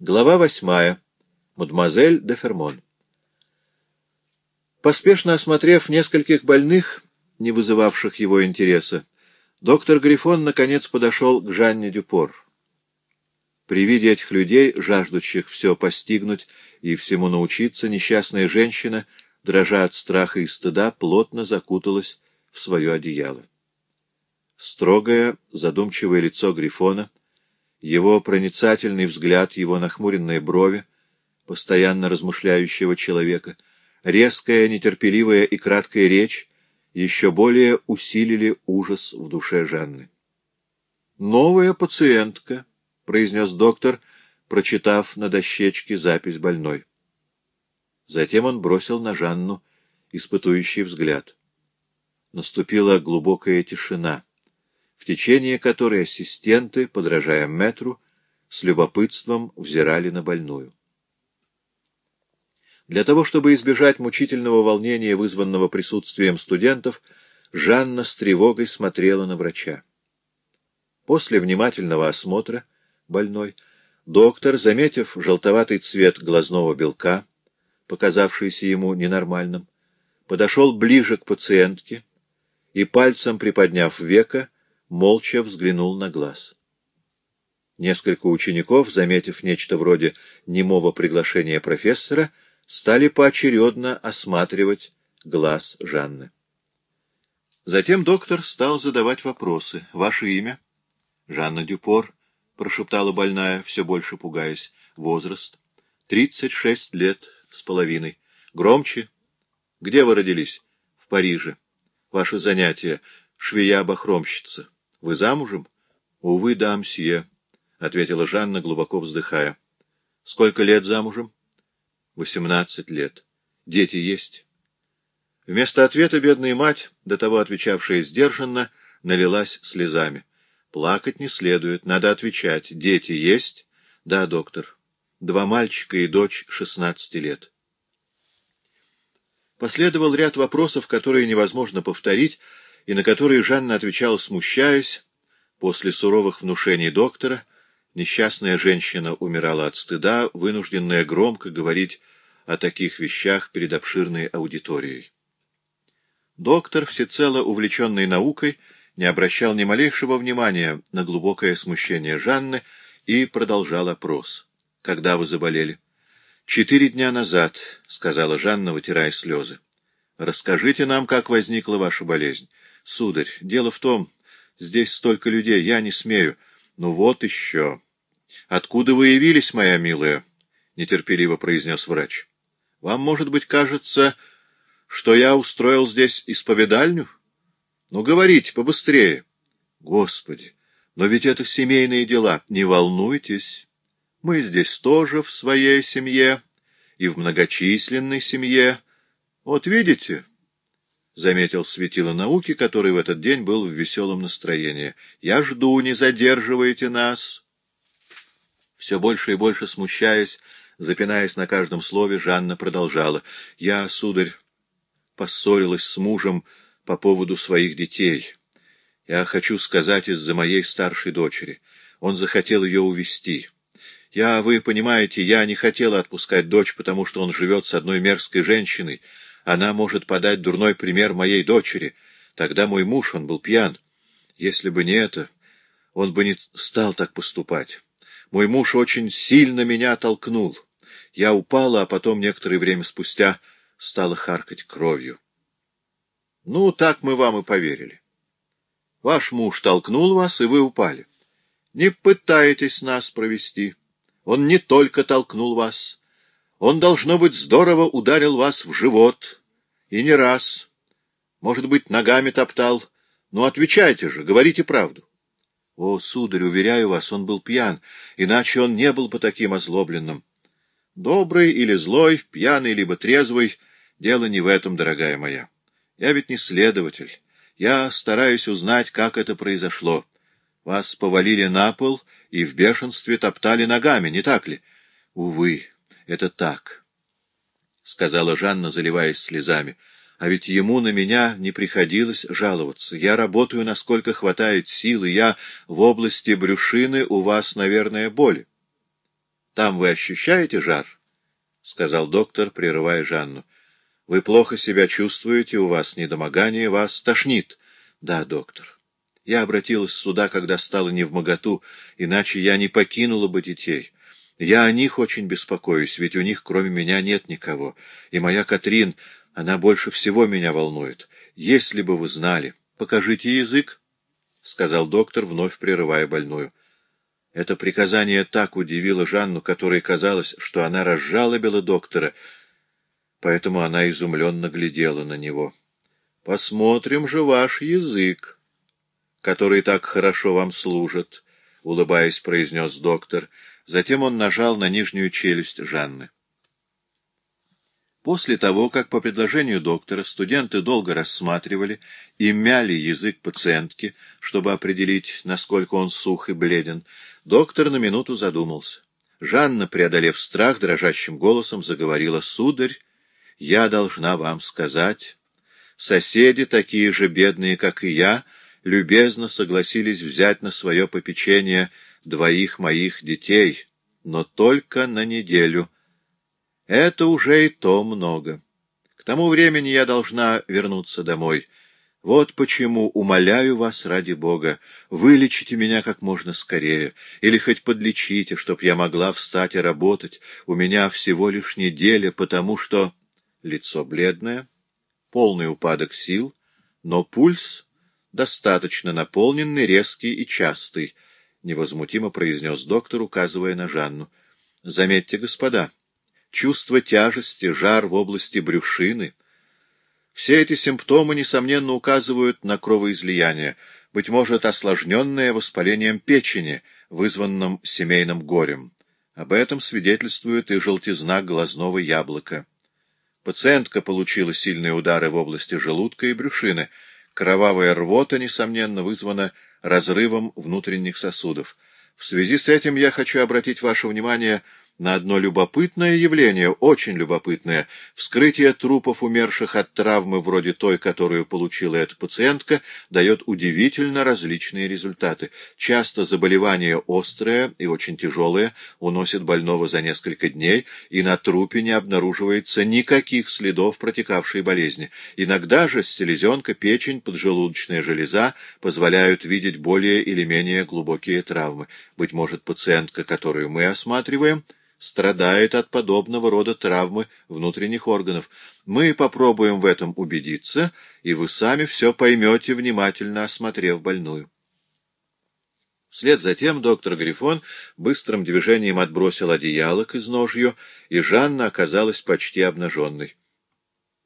Глава восьмая. Мадемуазель де Фермон. Поспешно осмотрев нескольких больных, не вызывавших его интереса, доктор Грифон наконец подошел к Жанне Дюпор. При виде этих людей, жаждущих все постигнуть и всему научиться, несчастная женщина, дрожа от страха и стыда, плотно закуталась в свое одеяло. Строгое, задумчивое лицо Грифона, его проницательный взгляд, его нахмуренные брови, постоянно размышляющего человека, резкая, нетерпеливая и краткая речь еще более усилили ужас в душе Жанны. «Новая пациентка», — произнес доктор, прочитав на дощечке запись больной. Затем он бросил на Жанну испытующий взгляд. Наступила глубокая тишина в течение которой ассистенты, подражая метру, с любопытством взирали на больную. Для того, чтобы избежать мучительного волнения, вызванного присутствием студентов, Жанна с тревогой смотрела на врача. После внимательного осмотра больной доктор, заметив желтоватый цвет глазного белка, показавшийся ему ненормальным, подошел ближе к пациентке и, пальцем приподняв века, молча взглянул на глаз. Несколько учеников, заметив нечто вроде немого приглашения профессора, стали поочередно осматривать глаз Жанны. Затем доктор стал задавать вопросы. «Ваше имя?» «Жанна Дюпор», — прошептала больная, все больше пугаясь. «Возраст?» «Тридцать шесть лет с половиной». «Громче?» «Где вы родились?» «В Париже». «Ваше занятие?» «Швея-бахромщица». — Вы замужем? — Увы, да, мсье, — ответила Жанна, глубоко вздыхая. — Сколько лет замужем? — Восемнадцать лет. Дети есть? Вместо ответа бедная мать, до того отвечавшая сдержанно, налилась слезами. Плакать не следует, надо отвечать. Дети есть? Да, доктор. Два мальчика и дочь шестнадцати лет. Последовал ряд вопросов, которые невозможно повторить, и на которые Жанна отвечала, смущаясь. После суровых внушений доктора несчастная женщина умирала от стыда, вынужденная громко говорить о таких вещах перед обширной аудиторией. Доктор, всецело увлеченный наукой, не обращал ни малейшего внимания на глубокое смущение Жанны и продолжал опрос. «Когда вы заболели?» «Четыре дня назад», — сказала Жанна, вытирая слезы. «Расскажите нам, как возникла ваша болезнь. Сударь, дело в том, здесь столько людей, я не смею. Ну вот еще. Откуда вы явились, моя милая? Нетерпеливо произнес врач. Вам, может быть, кажется, что я устроил здесь исповедальню? Ну, говорите побыстрее. Господи, но ведь это семейные дела. Не волнуйтесь. Мы здесь тоже в своей семье и в многочисленной семье. Вот видите, — заметил светило науки, который в этот день был в веселом настроении. — Я жду, не задерживайте нас. Все больше и больше смущаясь, запинаясь на каждом слове, Жанна продолжала. — Я, сударь, поссорилась с мужем по поводу своих детей. Я хочу сказать из-за моей старшей дочери. Он захотел ее увести. Я, вы понимаете, я не хотела отпускать дочь, потому что он живет с одной мерзкой женщиной, она может подать дурной пример моей дочери. Тогда мой муж, он был пьян. Если бы не это, он бы не стал так поступать. Мой муж очень сильно меня толкнул. Я упала, а потом некоторое время спустя стала харкать кровью. Ну, так мы вам и поверили. Ваш муж толкнул вас, и вы упали. Не пытайтесь нас провести. Он не только толкнул вас, он, должно быть, здорово ударил вас в живот. И не раз. Может быть, ногами топтал. Ну, отвечайте же, говорите правду. О, сударь, уверяю вас, он был пьян, иначе он не был бы таким озлобленным. Добрый или злой, пьяный либо трезвый, дело не в этом, дорогая моя. Я ведь не следователь. Я стараюсь узнать, как это произошло. Вас повалили на пол и в бешенстве топтали ногами, не так ли? Увы, это так, — сказала Жанна, заливаясь слезами. — А ведь ему на меня не приходилось жаловаться. Я работаю, насколько хватает сил, и я в области брюшины у вас, наверное, боли. Там вы ощущаете жар? — сказал доктор, прерывая Жанну. — Вы плохо себя чувствуете, у вас недомогание, вас тошнит. — Да, доктор. Я обратилась сюда, когда стала невмоготу, иначе я не покинула бы детей. Я о них очень беспокоюсь, ведь у них кроме меня нет никого. И моя Катрин, она больше всего меня волнует. Если бы вы знали... Покажите язык, — сказал доктор, вновь прерывая больную. Это приказание так удивило Жанну, которой казалось, что она разжалобила доктора, поэтому она изумленно глядела на него. — Посмотрим же ваш язык, который так хорошо вам служит, — улыбаясь, произнес доктор. Затем он нажал на нижнюю челюсть Жанны. После того, как по предложению доктора студенты долго рассматривали и мяли язык пациентки, чтобы определить, насколько он сух и бледен, доктор на минуту задумался. Жанна, преодолев страх, дрожащим голосом заговорила, «Сударь, я должна вам сказать, соседи, такие же бедные, как и я, любезно согласились взять на свое попечение двоих моих детей, но только на неделю» Это уже и то много. К тому времени я должна вернуться домой. Вот почему умоляю вас ради Бога, вылечите меня как можно скорее, или хоть подлечите, чтоб я могла встать и работать. У меня всего лишь неделя, потому что... Лицо бледное, полный упадок сил, но пульс достаточно наполненный, резкий и частый, — невозмутимо произнес доктор, указывая на Жанну. — Заметьте, господа, — чувство тяжести, жар в области брюшины. Все эти симптомы, несомненно, указывают на кровоизлияние, быть может, осложненное воспалением печени, вызванным семейным горем. Об этом свидетельствует и желтизна глазного яблока. Пациентка получила сильные удары в области желудка и брюшины. Кровавая рвота, несомненно, вызвана разрывом внутренних сосудов. В связи с этим я хочу обратить ваше внимание на одно любопытное явление, очень любопытное. Вскрытие трупов умерших от травмы вроде той, которую получила эта пациентка, дает удивительно различные результаты. Часто заболевание острое и очень тяжелое уносит больного за несколько дней, и на трупе не обнаруживается никаких следов протекавшей болезни. Иногда же селезенка, печень, поджелудочная железа позволяют видеть более или менее глубокие травмы. Быть может, пациентка, которую мы осматриваем, страдает от подобного рода травмы внутренних органов. Мы попробуем в этом убедиться, и вы сами все поймете, внимательно осмотрев больную. Вслед за тем доктор Грифон быстрым движением отбросил одеяло к изножью, и Жанна оказалась почти обнаженной.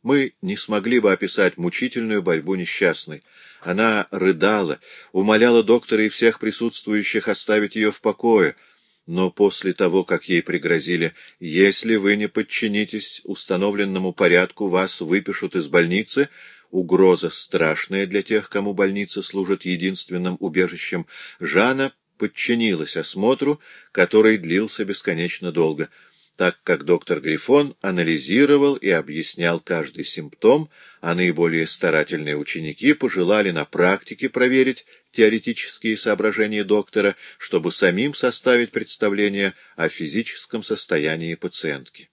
Мы не смогли бы описать мучительную борьбу несчастной. Она рыдала, умоляла доктора и всех присутствующих оставить ее в покое — но после того, как ей пригрозили, если вы не подчинитесь установленному порядку, вас выпишут из больницы, угроза страшная для тех, кому больница служит единственным убежищем, Жанна подчинилась осмотру, который длился бесконечно долго — так как доктор Грифон анализировал и объяснял каждый симптом, а наиболее старательные ученики пожелали на практике проверить теоретические соображения доктора, чтобы самим составить представление о физическом состоянии пациентки.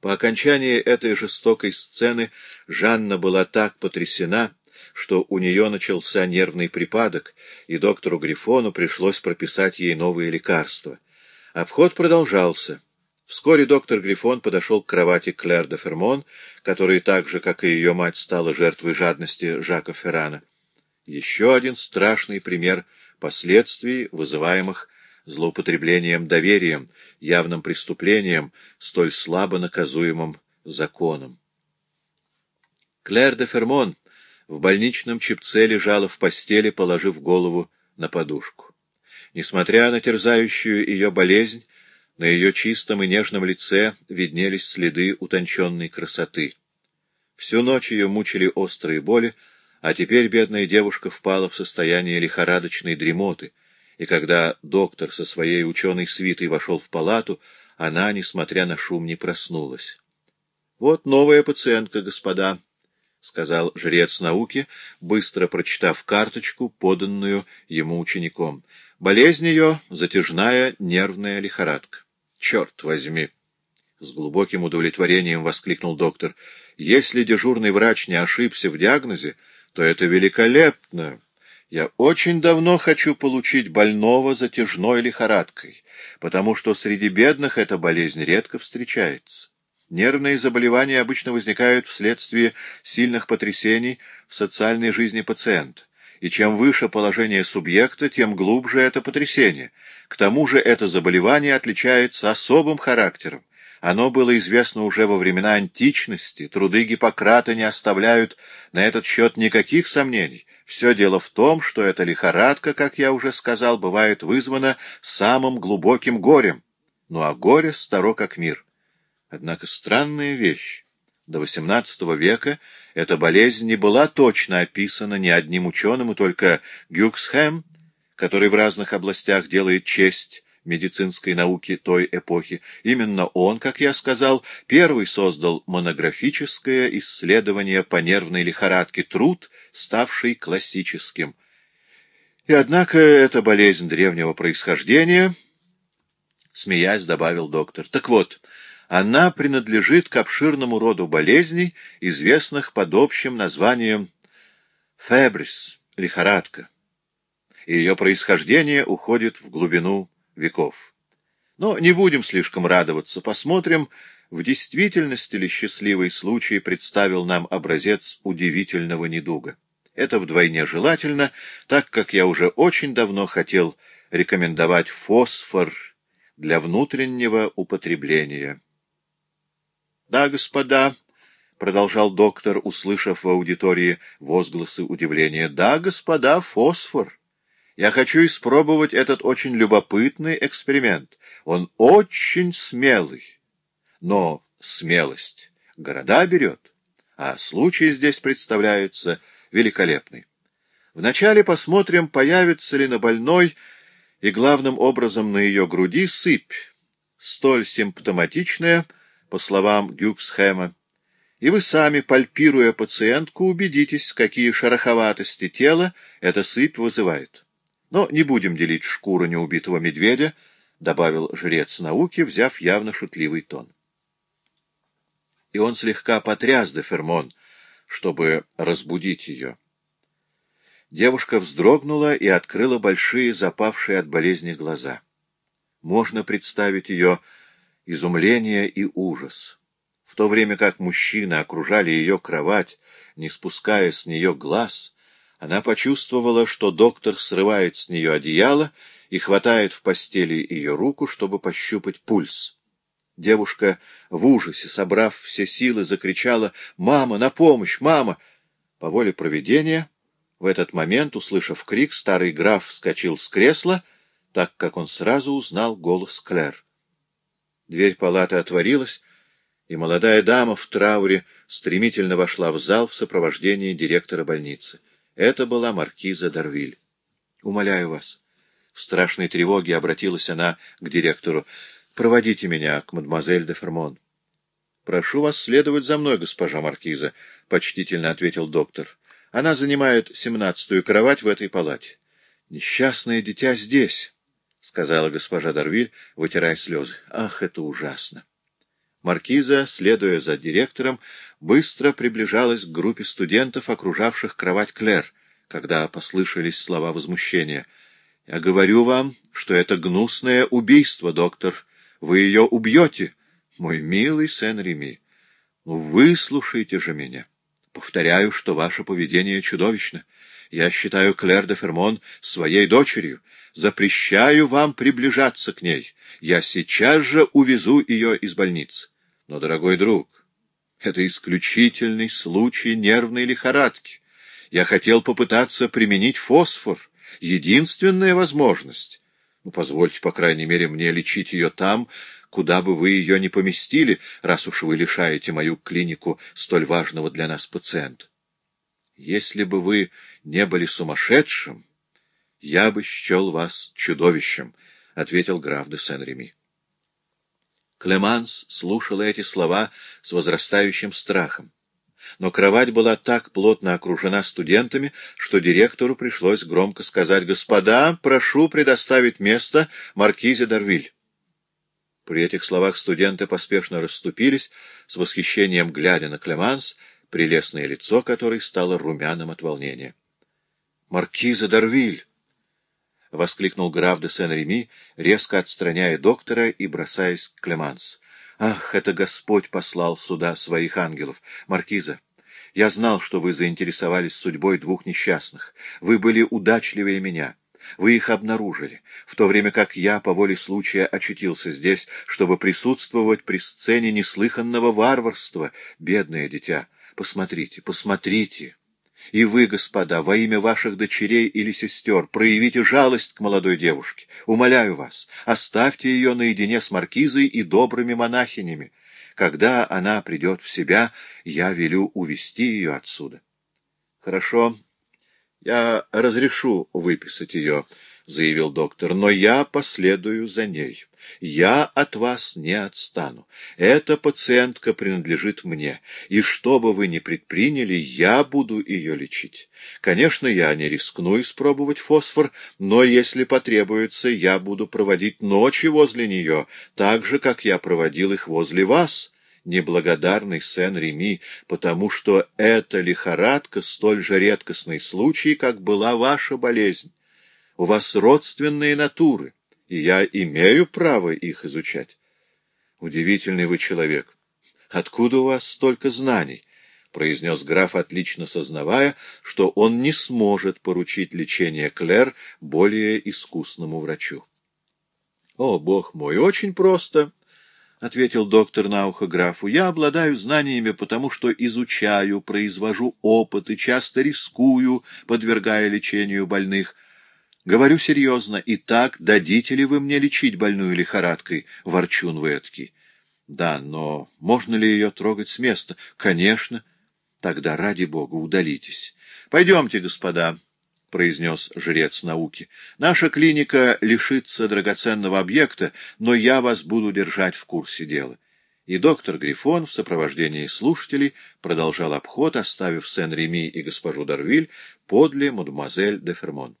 По окончании этой жестокой сцены Жанна была так потрясена, что у нее начался нервный припадок, и доктору Грифону пришлось прописать ей новые лекарства. Обход продолжался. Вскоре доктор Грифон подошел к кровати Клэр де Фермон, которая так же, как и ее мать, стала жертвой жадности Жака Феррана. Еще один страшный пример последствий, вызываемых злоупотреблением доверием, явным преступлением, столь слабо наказуемым законом. Клэр де Фермон в больничном чипце лежала в постели, положив голову на подушку. Несмотря на терзающую ее болезнь, на ее чистом и нежном лице виднелись следы утонченной красоты. Всю ночь ее мучили острые боли, а теперь бедная девушка впала в состояние лихорадочной дремоты, и когда доктор со своей ученой свитой вошел в палату, она, несмотря на шум, не проснулась. — Вот новая пациентка, господа, — сказал жрец науки, быстро прочитав карточку, поданную ему учеником. Болезнь ее — затяжная нервная лихорадка. Черт возьми! С глубоким удовлетворением воскликнул доктор. Если дежурный врач не ошибся в диагнозе, то это великолепно. Я очень давно хочу получить больного затяжной лихорадкой, потому что среди бедных эта болезнь редко встречается. Нервные заболевания обычно возникают вследствие сильных потрясений в социальной жизни пациента, и чем выше положение субъекта, тем глубже это потрясение. К тому же это заболевание отличается особым характером. Оно было известно уже во времена античности, труды Гиппократа не оставляют на этот счет никаких сомнений. Все дело в том, что эта лихорадка, как я уже сказал, бывает вызвана самым глубоким горем. Ну а горе старо как мир. Однако странная вещь. До XVIII века эта болезнь не была точно описана ни одним ученым, и только Гюксхэм, который в разных областях делает честь медицинской науки той эпохи, именно он, как я сказал, первый создал монографическое исследование по нервной лихорадке, труд, ставший классическим. И однако это болезнь древнего происхождения, смеясь, добавил доктор. Так вот, она принадлежит к обширному роду болезней, известных под общим названием фебрис, лихорадка. И ее происхождение уходит в глубину веков. Но не будем слишком радоваться, посмотрим, в действительности ли счастливый случай представил нам образец удивительного недуга. Это вдвойне желательно, так как я уже очень давно хотел рекомендовать фосфор для внутреннего употребления. — Да, господа, — продолжал доктор, услышав в аудитории возгласы удивления, — да, господа, фосфор. Я хочу испробовать этот очень любопытный эксперимент. Он очень смелый. Но смелость города берет, а случай здесь представляется великолепный. Вначале посмотрим, появится ли на больной и главным образом на ее груди сыпь, столь симптоматичная, по словам Гюксхэма, и вы сами, пальпируя пациентку, убедитесь, какие шероховатости тела эта сыпь вызывает. Но не будем делить шкуру неубитого медведя, — добавил жрец науки, взяв явно шутливый тон. И он слегка потряс де Фермон, чтобы разбудить ее. Девушка вздрогнула и открыла большие, запавшие от болезни глаза. Можно представить ее изумление и ужас. В то время как мужчины окружали ее кровать, не спуская с нее глаз, она почувствовала, что доктор срывает с нее одеяло и хватает в постели ее руку, чтобы пощупать пульс. Девушка в ужасе, собрав все силы, закричала «Мама, на помощь! Мама!» По воле проведения, в этот момент, услышав крик, старый граф вскочил с кресла, так как он сразу узнал голос Клэр. Дверь палаты отворилась, и молодая дама в трауре стремительно вошла в зал в сопровождении директора больницы. Это была маркиза Дарвиль. «Умоляю вас». В страшной тревоге обратилась она к директору. «Проводите меня к мадемуазель де Фермон». «Прошу вас следовать за мной, госпожа маркиза», — почтительно ответил доктор. «Она занимает семнадцатую кровать в этой палате». «Несчастное дитя здесь», — сказала госпожа Дарвиль, вытирая слезы. «Ах, это ужасно!» Маркиза, следуя за директором, быстро приближалась к группе студентов, окружавших кровать Клэр, когда послышались слова возмущения. — Я говорю вам, что это гнусное убийство, доктор. Вы ее убьете, мой милый Сен-Реми. Ну, выслушайте же меня. Повторяю, что ваше поведение чудовищно. Я считаю Клэр де Фермон своей дочерью. Запрещаю вам приближаться к ней. Я сейчас же увезу ее из больницы. Но, дорогой друг, это исключительный случай нервной лихорадки. Я хотел попытаться применить фосфор. Единственная возможность. Ну, позвольте, по крайней мере, мне лечить ее там, куда бы вы ее не поместили, раз уж вы лишаете мою клинику столь важного для нас пациента. Если бы вы не были сумасшедшим, я бы счел вас чудовищем, — ответил граф де Сен-Реми. Клеманс слушала эти слова с возрастающим страхом. но кровать была так плотно окружена студентами, что директору пришлось громко сказать «Господа, прошу предоставить место маркизе Дарвиль». При этих словах студенты поспешно расступились, с восхищением глядя на Клеманс, прелестное лицо которой стало румяным от волнения. «Маркиза Дарвиль!» — воскликнул граф де Сен-Реми, резко отстраняя доктора и бросаясь к Клеманс. «Ах, это Господь послал сюда своих ангелов! Маркиза, я знал, что вы заинтересовались судьбой двух несчастных. Вы были удачливее меня». Вы их обнаружили, в то время как я по воле случая очутился здесь, чтобы присутствовать при сцене неслыханного варварства. Бедное дитя, посмотрите, посмотрите. И вы, господа, во имя ваших дочерей или сестер, проявите жалость к молодой девушке. Умоляю вас, оставьте ее наедине с маркизой и добрыми монахинями. Когда она придет в себя, я велю увести ее отсюда. Хорошо, я разрешу выписать ее, — заявил доктор, — но я последую за ней. Я от вас не отстану. Эта пациентка принадлежит мне, и что бы вы ни предприняли, я буду ее лечить. Конечно, я не рискну испробовать фосфор, но если потребуется, я буду проводить ночи возле нее, так же, как я проводил их возле вас» неблагодарный Сен-Реми, потому что эта лихорадка столь же редкостный случай, как была ваша болезнь. У вас родственные натуры, и я имею право их изучать. Удивительный вы человек. Откуда у вас столько знаний? — произнес граф, отлично сознавая, что он не сможет поручить лечение Клэр более искусному врачу. — О, бог мой, очень просто! — ответил доктор на ухо графу, — я обладаю знаниями, потому что изучаю, произвожу опыты, часто рискую, подвергая лечению больных. Говорю серьезно, и так дадите ли вы мне лечить больную лихорадкой, ворчун вы эдакий? Да, но можно ли ее трогать с места? Конечно. Тогда, ради бога, удалитесь. Пойдемте, господа. — произнес жрец науки. — Наша клиника лишится драгоценного объекта, но я вас буду держать в курсе дела. И доктор Грифон в сопровождении слушателей продолжал обход, оставив Сен-Реми и госпожу Дарвиль подле мадемуазель де Фермон.